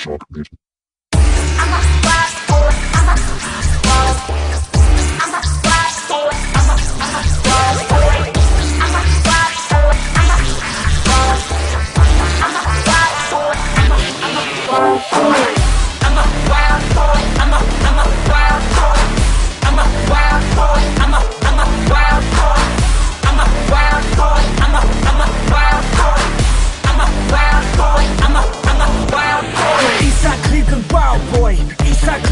Shock beat. Oh,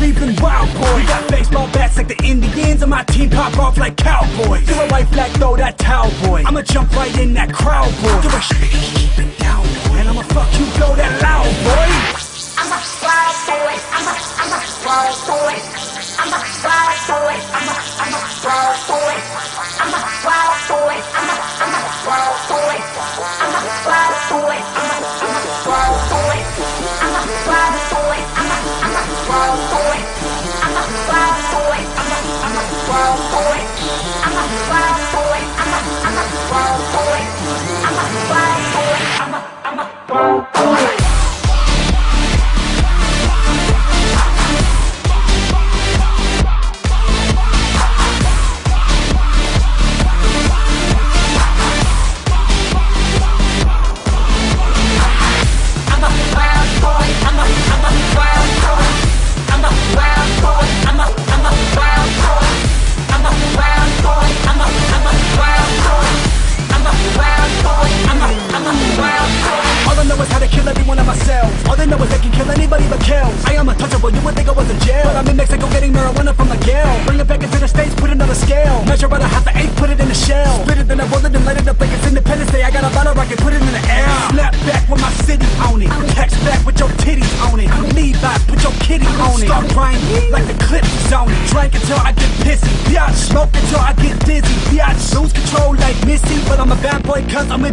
Eastside wild boy. We got baseball bats like the Indians, and my team pop off like cowboys. Do a white flag, throw that towel boy. I'ma jump right in that crowd boy. Do a sh- keep it down boy. And I'ma fuck you, blow that loud boy. I'm a wild boy. I'm a, I'm a wild boy. Wild boy. I'm a wild boy. I'm a, I'm a wild boy. On a scale. Measure out a half an eight, put it in a shell. Split it, then I roll it and light it up like it's Independence Day. I got a bottle rocket, put it in the air. Snap back with my city on it. Text back with your titties on it. Back, put your kitty on it. Start crying like the clip is on it. Drink until I get pissy. Biatch, smoke until I get dizzy. Biatch, lose control like Missy. But I'm a bad boy cause I'm a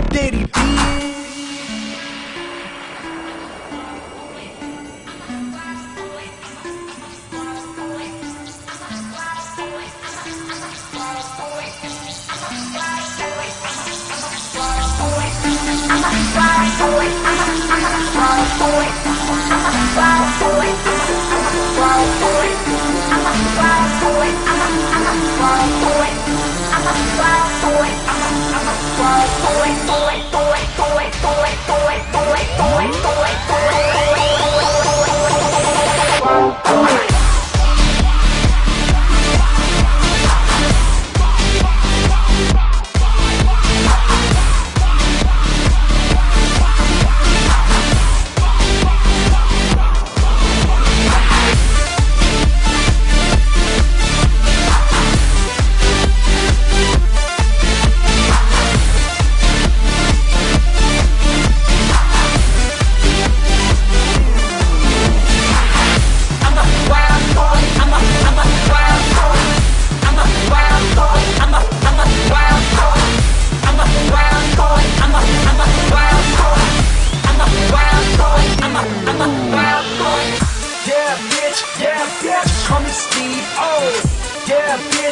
boy, boy, boy, boy, boy, boy, boy, boy.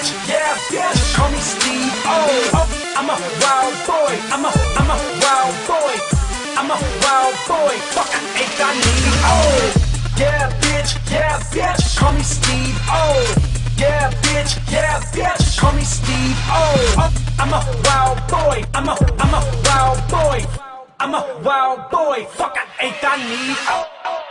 Bitch, yeah, bitch, call me Steve O. Oh, I'm a wild boy, I'm a, I'm a wild boy. I'm a wild boy, fuck, I ain't got need Oh, yeah, bitch, yeah, bitch, call me Steve O. Yeah, bitch, yeah, bitch, call me Steve O. Oh, I'm a wild boy, I'm a, I'm a wild boy. I'm a wild boy, fuck, I ain't got need Oh.